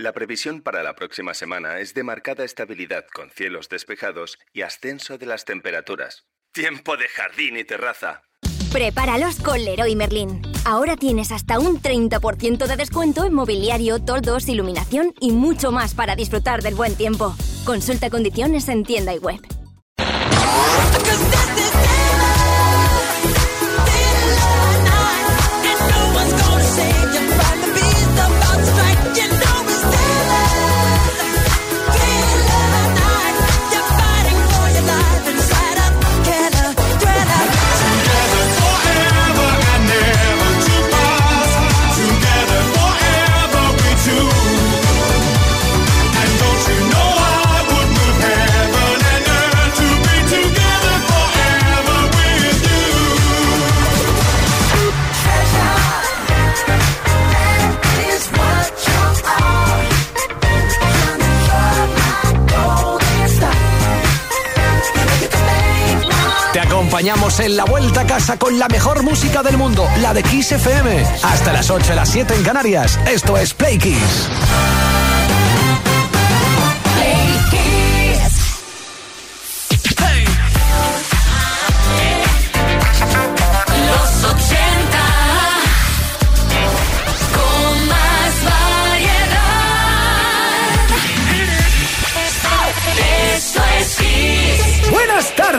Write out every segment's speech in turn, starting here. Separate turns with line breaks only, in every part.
La previsión para la próxima semana es de marcada estabilidad con cielos despejados y ascenso de las temperaturas. Tiempo de jardín y terraza.
Prepáralos con Leroy Merlin. Ahora tienes hasta un 30% de descuento en mobiliario, toldos, iluminación y mucho más para disfrutar del buen tiempo. Consulta condiciones en tienda y web.
Acompañamos en la vuelta a casa con la mejor música del mundo, la de Kiss FM. Hasta las 8, las 7 en Canarias. Esto es Play Kiss.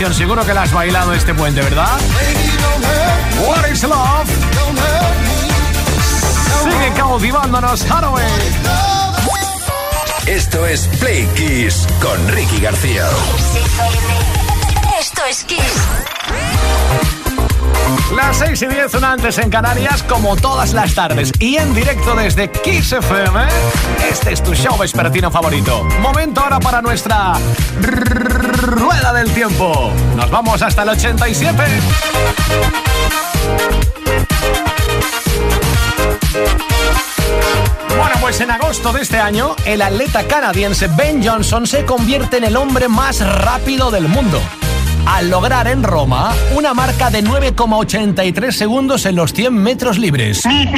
Canción. Seguro que la has bailado este puente, ¿verdad? What is love? Sigue cautivándonos Hathaway.
Esto es Play Kiss con Ricky García.
Esto es Kiss.
Las 6 y 10, una antes en Canarias, como todas las tardes. Y en directo desde Kiss FM, este es tu show vespertino favorito. Momento ahora para nuestra rueda del tiempo. Nos vamos hasta el 87. Bueno, pues en agosto de este año, el atleta canadiense Ben Johnson se convierte en el hombre más rápido del mundo al lograr en Roma una marca de 9,83 segundos en los 100 metros libres. Y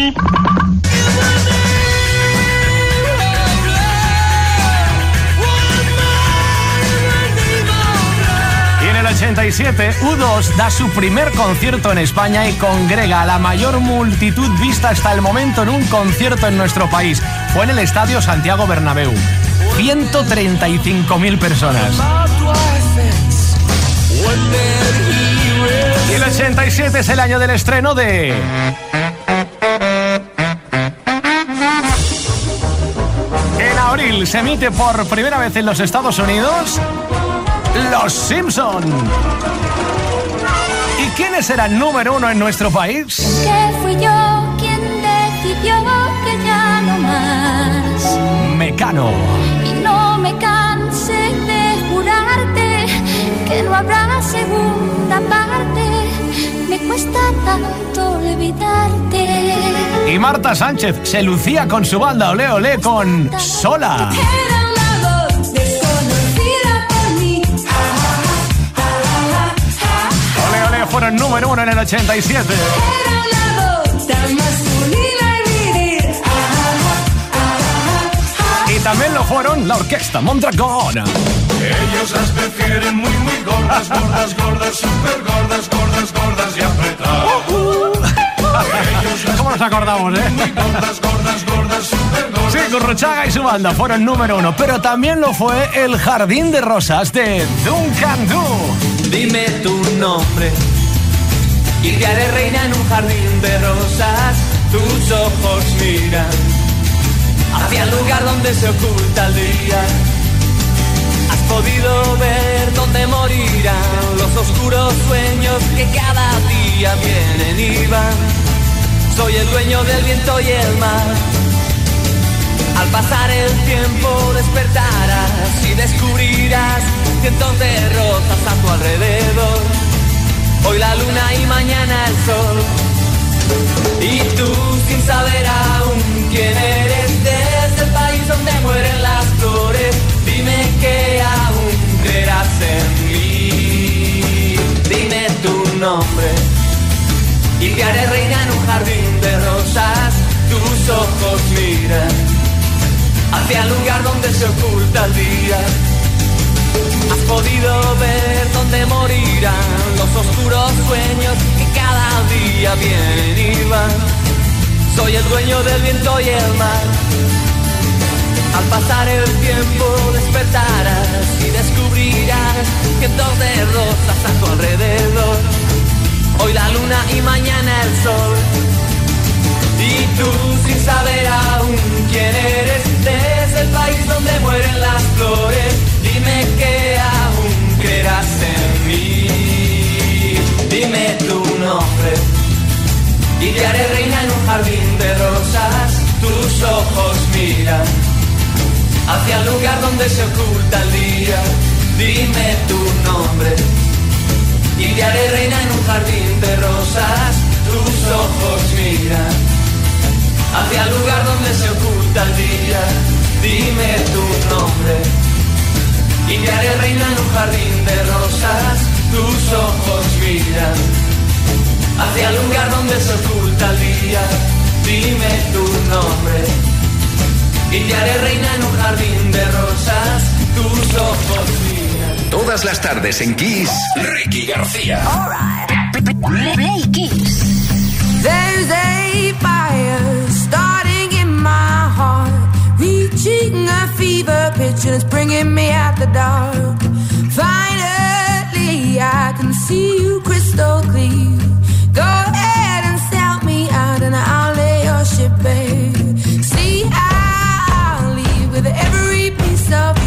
en el 87, U2 da su primer concierto en España y congrega a la mayor multitud vista hasta el momento en un concierto en nuestro país. Fue en el Estadio Santiago Bernabéu. 135.000 personas. Y el 87 es el año del estreno de... En abril se emite por primera vez en los Estados Unidos Los Simpson. ¿Y quiénes eran número uno en nuestro país?
Que fui yo quien decidió que ya no más.
Mecano.
Y no me que no habrá segunda parte. Me cuesta tanto olvidarte.
Y Marta Sánchez se lucía con su banda Ole Ole con Sola. Ole Ole fueron número uno en el 87.
Era una voz tan masculina
también lo fueron la orquesta Mondragón.
Ellos las prefieren muy, muy gordas, gordas, gordas, super gordas, gordas, gordas y apretadas.
¿Cómo nos acordamos, eh?
Muy gordas, gordas, gordas, super gordas.
Sí, Gurruchaga y su banda fueron número uno, pero también lo fue el Jardín de Rosas de Duncan Du.
Dime tu nombre y te haré reina en un jardín de rosas. Tus ojos miran hacia el lugar donde se oculta el día. Has podido ver dónde morirán los oscuros sueños que cada día vienen y van. Soy el dueño del viento y el mar. Al pasar el tiempo despertarás y descubrirás cientos de rosas a tu alrededor. Hoy la luna y mañana el sol. Y tú sin saber aún quién eres desde el país donde mueren las flores. Dime que aún creerás en mí. Dime tu nombre y te haré reina en un jardín de rosas. Tus ojos miran hacia el lugar donde se oculta el día. Has podido ver dónde morirán los oscuros sueños que cada día vienen y van. Soy el dueño del viento y el mar. Al pasar el tiempo despertarás y descubrirás cientos de rosas a tu alrededor. Hoy la luna y mañana el sol. Y tú sin saber aún quién eres desde el país donde mueren las flores, dime que aún creerás en mí. Dime tu nombre y te haré reina en un jardín de rosas. Tus ojos miran hacia el lugar donde se oculta el día. Dime tu nombre y te haré reina en un jardín de rosas. Tus ojos miran hacia el lugar donde se oculta el día. Dime tu nombre y te haré reina en un jardín de rosas. Tus ojos miran hacia el lugar donde se oculta el día. Dime tu nombre y te reina en un jardín de rosas. Tus ojos miran.
Todas las tardes en Kiss, Ricky García.
Alright, play Kiss.
There's a fire starting in my heart, reaching a fever pitch and it's bringing me out the dark. Finally, I can see you crystal clear. every piece of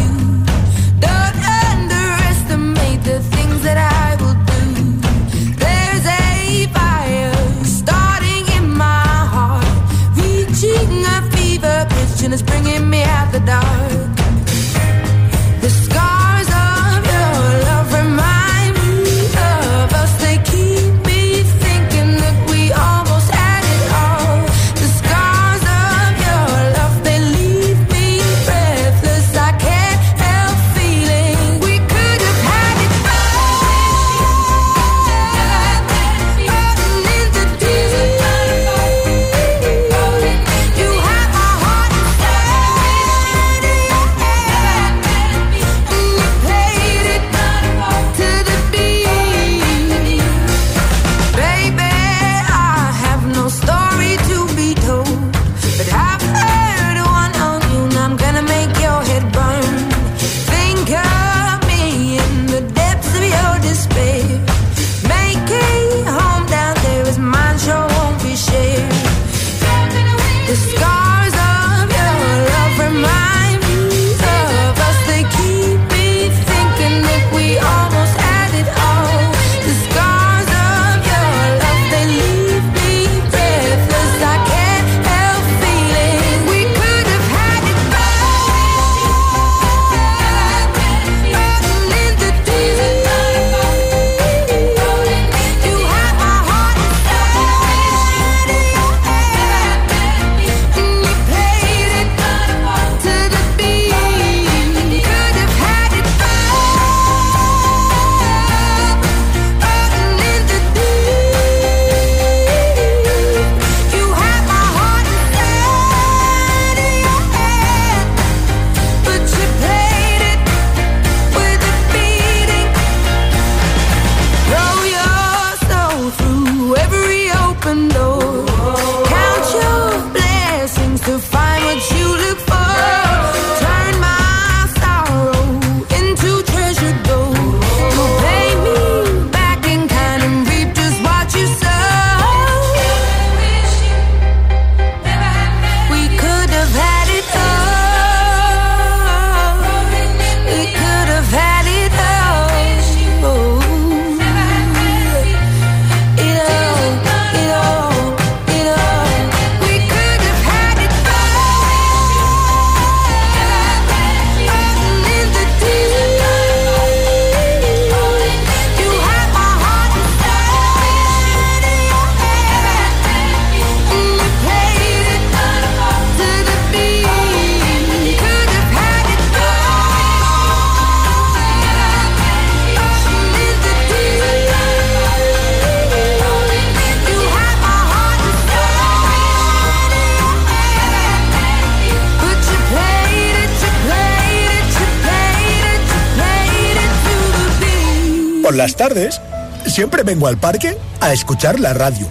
tardes siempre vengo al parque a escuchar la radio.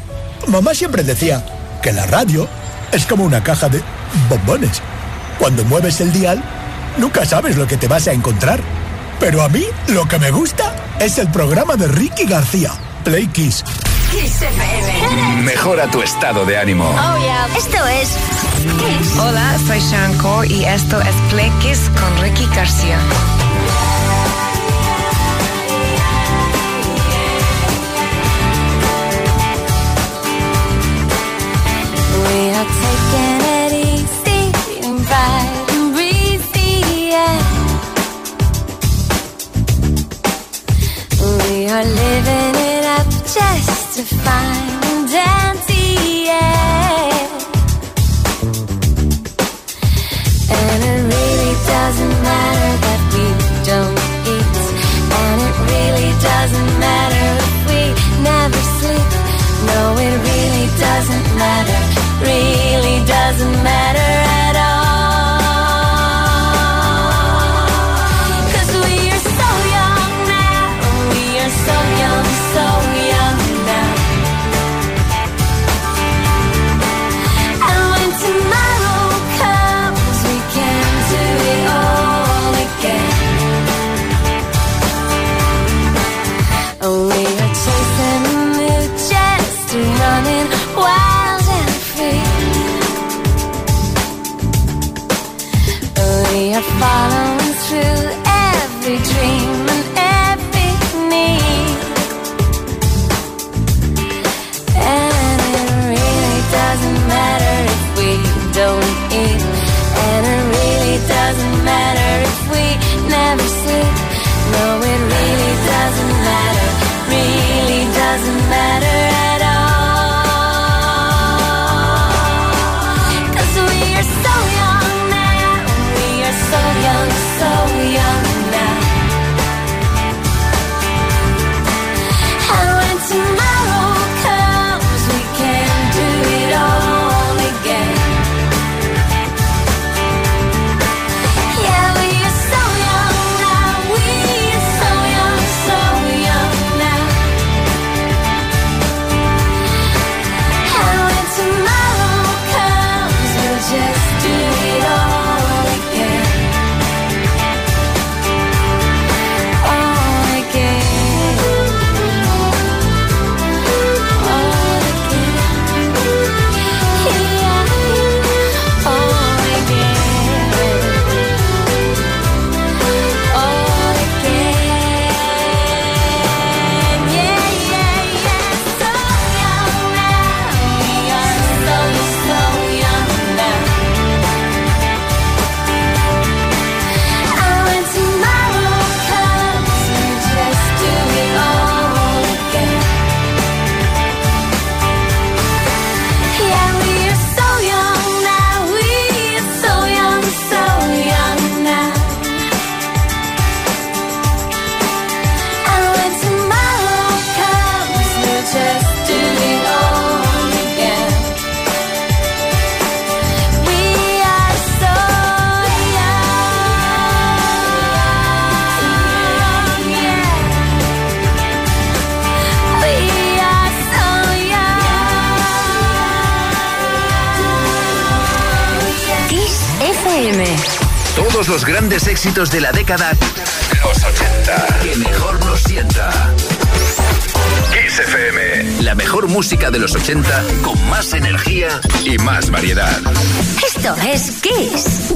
Mamá siempre decía que la radio es como una caja de bombones. Cuando mueves el dial, nunca sabes lo que te vas a encontrar. Pero a mí lo que me gusta es el programa de Ricky García, Play Kiss.
Mejora tu estado de ánimo.
Oh, yeah. Esto es Kiss.
Hola, soy Shanko y esto es Play Kiss con Ricky García.
You're living it up just to find empty air. And it really doesn't matter that we don't eat. And it really doesn't matter if we never sleep. No, it really doesn't matter. Really doesn't matter.
los grandes éxitos de la década los 80. Que mejor nos sienta. Kiss FM. La mejor música de los 80 con más energía y más variedad.
Esto es Kiss.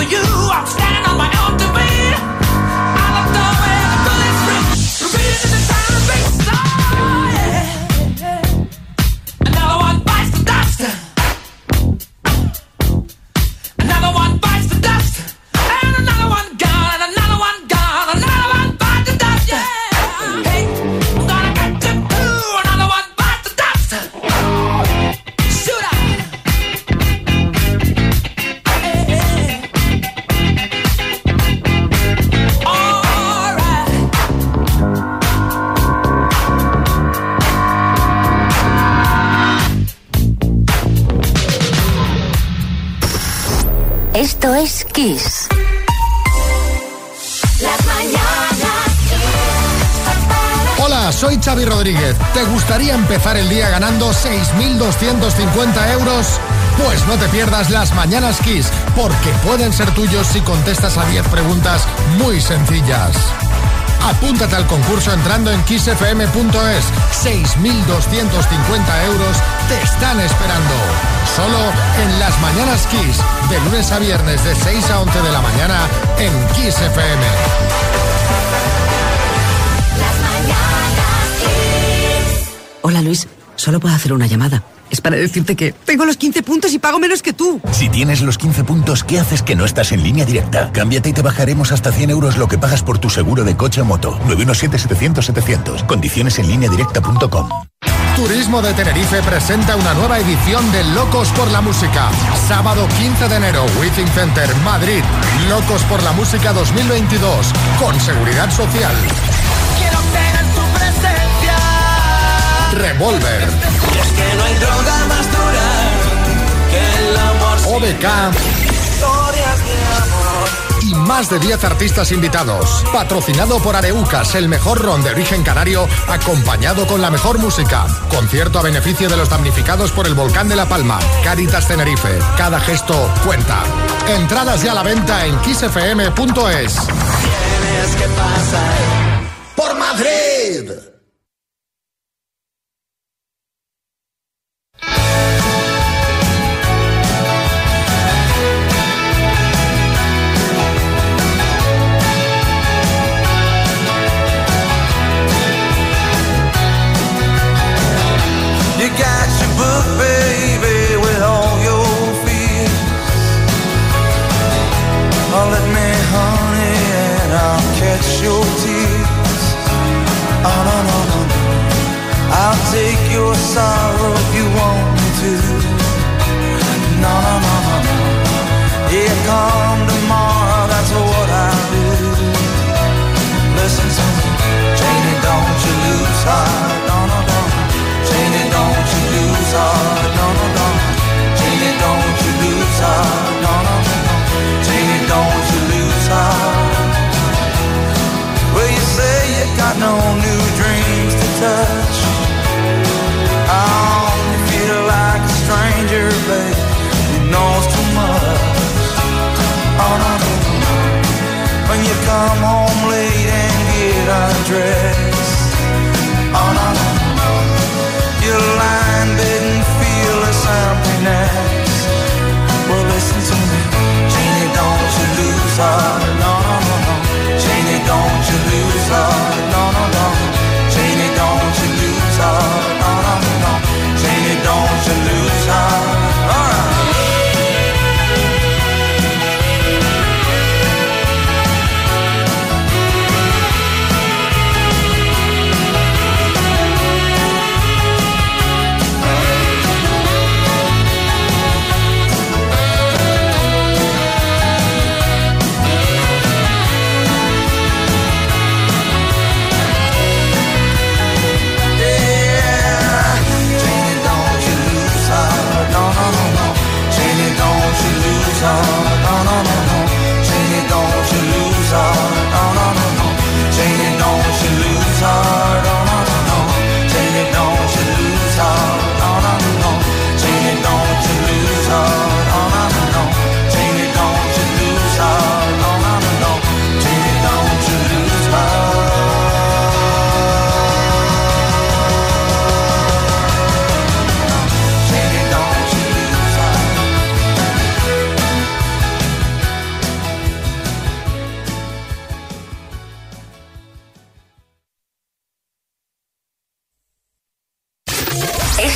For you.
Rodríguez. ¿Te gustaría empezar el día ganando 6.250 euros? Pues no te pierdas las Mañanas Kiss, porque pueden ser tuyos si contestas a 10 preguntas muy sencillas. Apúntate al concurso entrando en kissfm.es. 6.250 euros te están esperando. Solo en las Mañanas Kiss, de lunes a viernes de 6 a 11 de la mañana en Kiss FM.
Hola Luis, solo puedo hacer una llamada. Es para decirte que tengo los 15 puntos y pago menos que tú.
Si tienes los 15 puntos, ¿qué haces que no estás en línea directa? Cámbiate y te bajaremos hasta 100 euros lo que pagas por tu seguro de coche o moto. 917-700-700. Condiciones en línea directa.com.
Turismo de Tenerife presenta una nueva edición de Locos por la Música. Sábado 15 de enero, Within Center, Madrid. Locos por la Música 2022. Con seguridad social. Revolver.
Y es que no hay droga más dura que el amor.
OBK
Historias de amor.
y más de 10 artistas invitados. Patrocinado por Areucas, el mejor ron de origen canario, acompañado con la mejor música. Concierto a beneficio de los damnificados por el volcán de La Palma. Caritas Tenerife. Cada gesto cuenta. Entradas ya a la venta en kissfm.es.
Tienes que pasar.
¡Por Madrid!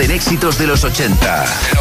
en éxitos de los 80. Los 80.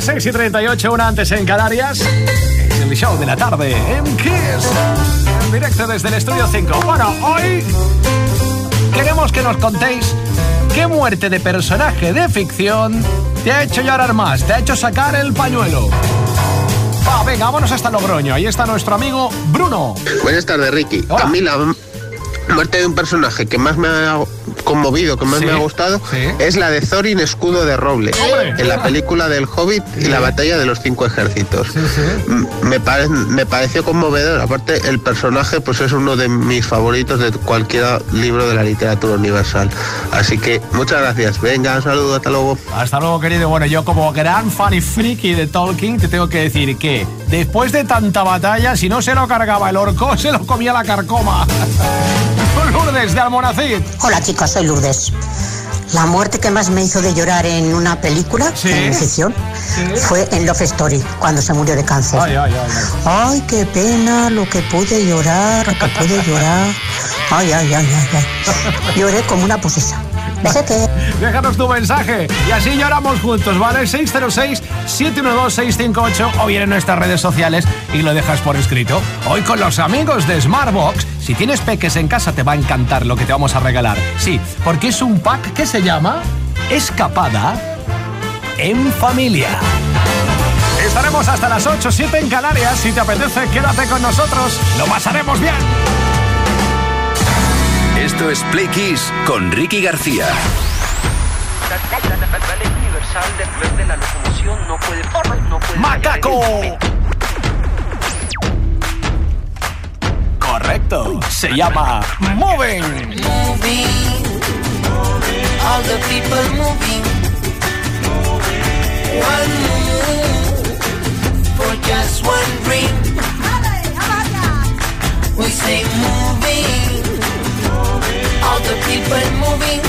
Y
38, una antes en Canarias. Es el show de la tarde en Kiss. En directo desde el estudio 5. Bueno, hoy queremos que nos contéis qué muerte de personaje de ficción te ha hecho llorar más, te ha hecho sacar el pañuelo. venga, vámonos hasta Logroño. Ahí está nuestro amigo Bruno.
Buenas tardes, Ricky. Camila muerte de un personaje que más me ha conmovido, que más me ha gustado, es la de Thorin Escudo de Roble, en la película del Hobbit y la batalla de los cinco ejércitos. Me, me pareció conmovedor, aparte el personaje pues es uno de mis favoritos de cualquier libro de la literatura universal. Así que muchas gracias, venga, un saludo, hasta luego.
Hasta luego querido, bueno yo como gran fan y friki de Tolkien te tengo que decir que después de tanta batalla, si no se lo cargaba el orco, se lo comía la carcoma. Lourdes de Almonacid.
Hola chicos, soy Lourdes. La muerte que más me hizo de llorar en una película, en ficción, fue en Love Story, cuando se murió de cáncer.
Ay, ay, ay,
Ay, qué pena lo que pude llorar, lo que pude llorar. Ay, ay, ay, ay, ay. Lloré como una posesa. Besete.
Déjanos tu mensaje y así lloramos juntos, ¿vale? 606-712-658 o bien en nuestras redes sociales y lo dejas por escrito. Hoy con los amigos de Smartbox, si tienes peques en casa te va a encantar lo que te vamos a regalar. Sí, porque es un pack que se llama Escapada en Familia. Estaremos hasta las 8, 7 en Canarias. Si te apetece, quédate con nosotros. Lo pasaremos bien.
Esto es Play Kiss con Ricky García.
La ley universal del de la locomoción no puede, no puede
¡Macaco! Se llama Moving.
moving. All the people moving. One move for just one dream. We say moving. All the people moving.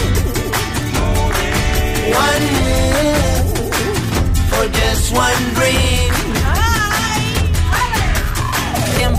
One move for just one dream.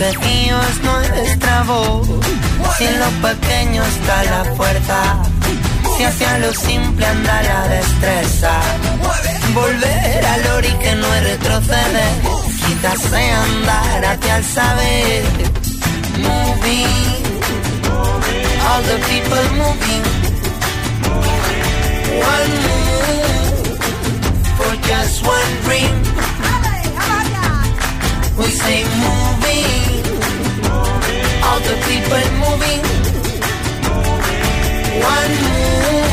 Pequeño es nuestra voz. Si en lo pequeño está la fuerza, si hacia lo simple anda la destreza. Volver al ori que no retroceder, quizás andar hacia el saber. Moving, all the people moving. One move for just one dream. We say moving, all the people moving. One move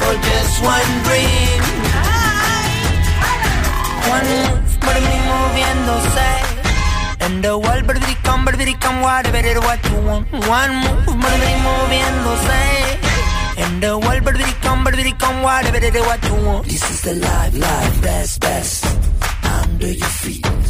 for just one dream. One move, por mí moviéndose. And the world, baby, come, baby, come, whatever it what you want. One move, por mí moviéndose. And the world, baby, come, baby, come, whatever it what you want. This is the life, life, best, best. Under your feet.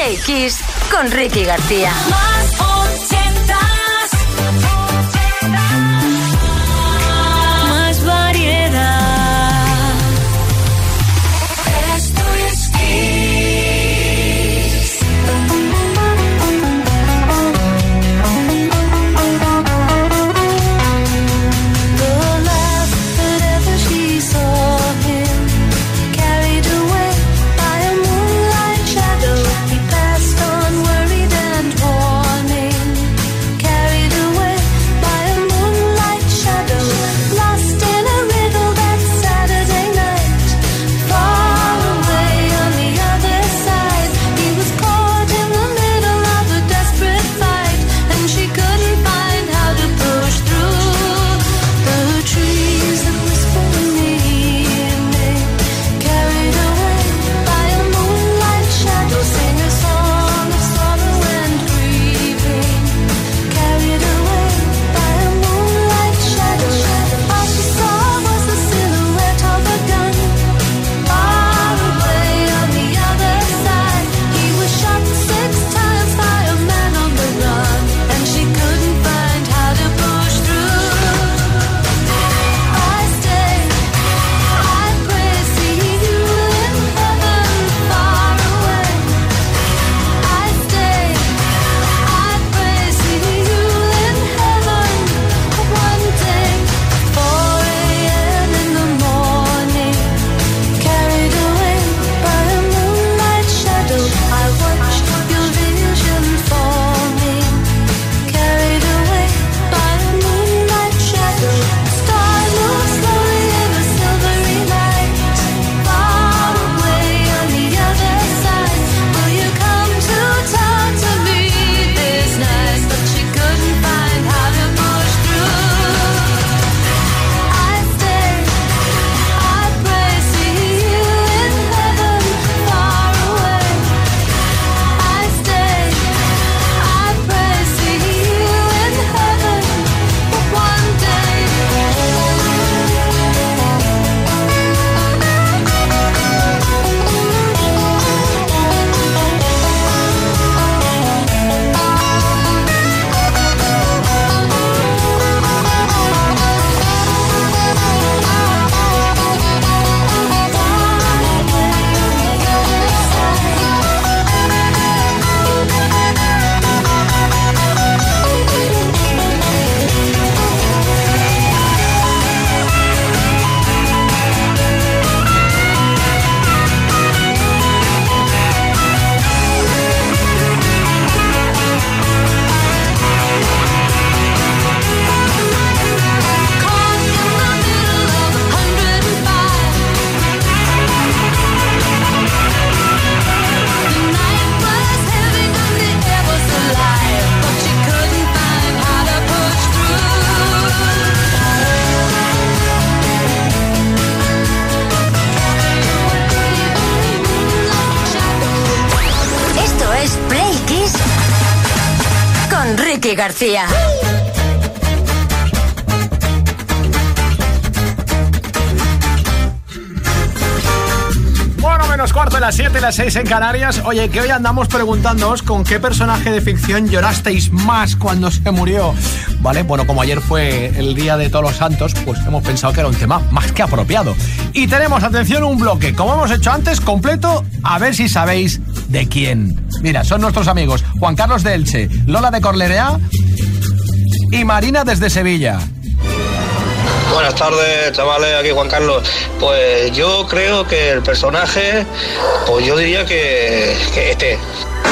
Play Kiss con Ricky García.
Bueno, menos cuarto de las 7 las 6 en Canarias. Oye, que hoy andamos preguntándoos con qué personaje de ficción llorasteis más cuando se murió. Vale, bueno, como ayer fue el Día de Todos los Santos, pues hemos pensado que era un tema más que apropiado. Y tenemos, atención, un bloque, como hemos hecho antes, completo, a ver si sabéis de quién. Mira, son nuestros amigos Juan Carlos de Elche, Lola de Corlerea y Marina desde Sevilla.
Buenas tardes, chavales, aquí Juan Carlos. Pues yo creo que el personaje, pues yo diría que, que este.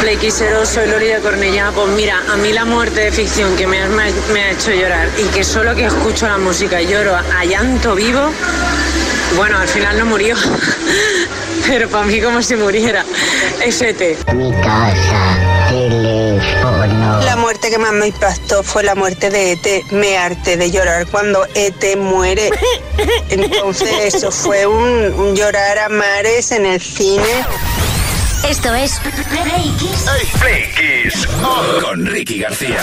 Flequisero, soy Lori de Cornellá. Pues mira, a mí la muerte de ficción que me ha, me ha- me ha hecho llorar y que solo que escucho la música lloro a llanto vivo, bueno, al final no murió, pero para mí como si muriera, es ET.
Mi casa.
La muerte que más me impactó fue la muerte de ET. Me harté de llorar cuando ET muere. Entonces eso fue un, un llorar a mares en el cine.
Esto es Play Kiss.
Play Kiss con Ricky García.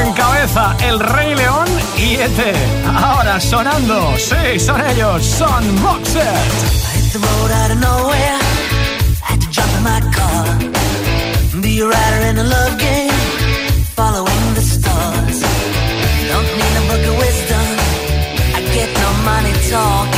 En cabeza, el Rey León y ET. Ahora sonando, sí, son ellos, son Moxet.
hit the road out of nowhere. Had to jump in my car. Be a rider in a love game. Following the stars. Don't need a book of wisdom. I get no money talk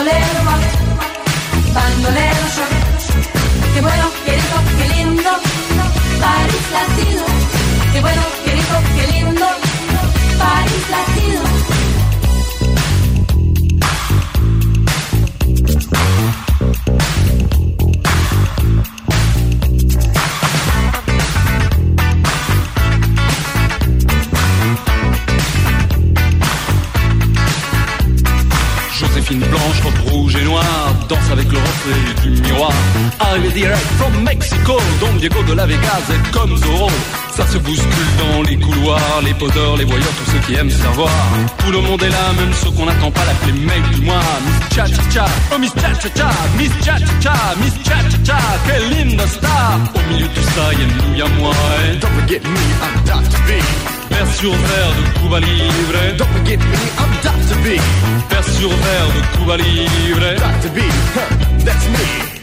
Bandolero, bandolero, ya. Qué bueno,
Arrivé direct from Mexico, Don Diego de la Vegas est comme Zorro. Ça se bouscule dans les couloirs, les poseurs, les voyeurs, tous ceux qui aiment savoir. Tout le monde est là, même ceux qu'on n'attend pas, l'appeler mec du mois. Miss Cha Cha Cha, oh Miss Cha Cha Cha, Miss Cha Cha Cha, Miss Cha Cha Cha, quelle linda star. Au milieu de tout ça, y'a nous, y'a moi. eh. Don't forget me, I'm Dr. B. Vers sur verre de Cuba Libre. Don't forget me, I'm Dr. B. Vers sur verre de Cuba Libre. Dr. B, huh, that's me.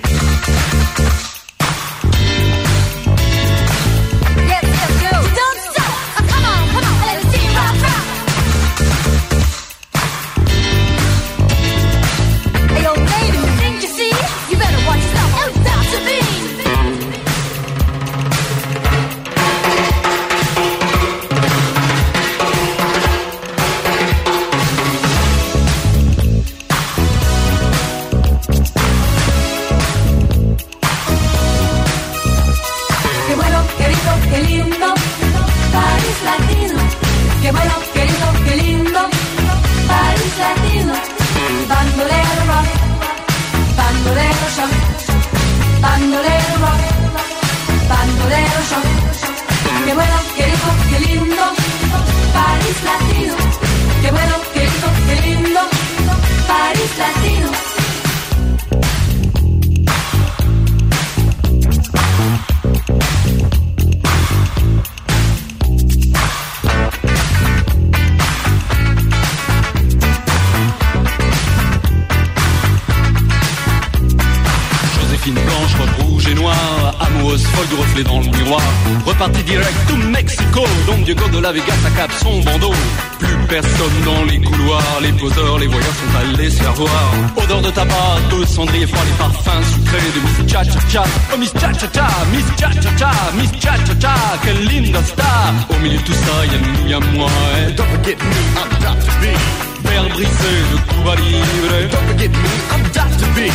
Quelle linda star. Au milieu de tout ça, y'a nous, y'a moi. Don't forget me, I'm Dr. B. Verre brisé de Cuba Libre. Don't forget me, I'm Dr. B.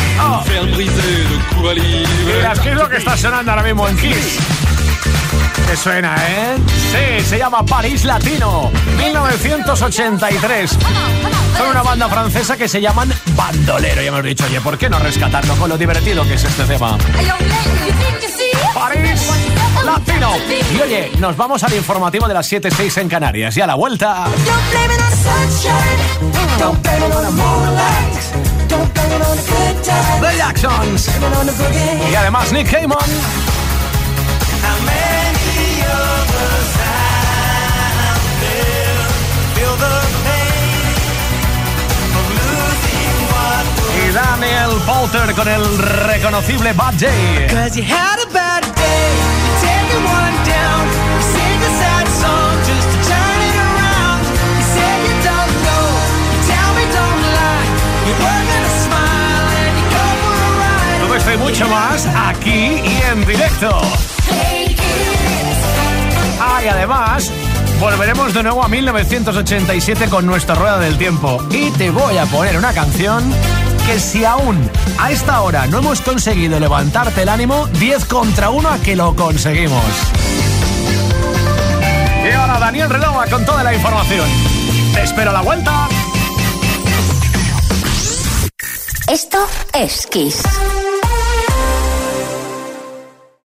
Verre brisé de Cuba Libre.
Mira, ¿qué es lo que está sonando ahora mismo en Kiss? ¿Te suena, eh? Sí, se llama París Latino, 1983. Son una banda francesa que se llaman Bandolero. Ya hemos dicho, oye, ¿por qué no rescatarlo con lo divertido que es este tema? París Latino. Y oye, nos vamos al informativo de las 7.06 en Canarias. Y a la vuelta...
The
Jacksons. Y además Nick Cayman. Y Daniel Poulter con el reconocible Bad J. Todo esto y mucho más aquí y en directo. Ah, y además, volveremos de nuevo a 1987 con nuestra rueda del tiempo. Y te voy a poner una canción que si aún a esta hora no hemos conseguido levantarte el ánimo, 10 contra 1 a que lo conseguimos. Y ahora Daniel Relova con toda la información. Te espero a la vuelta.
Esto es Kiss.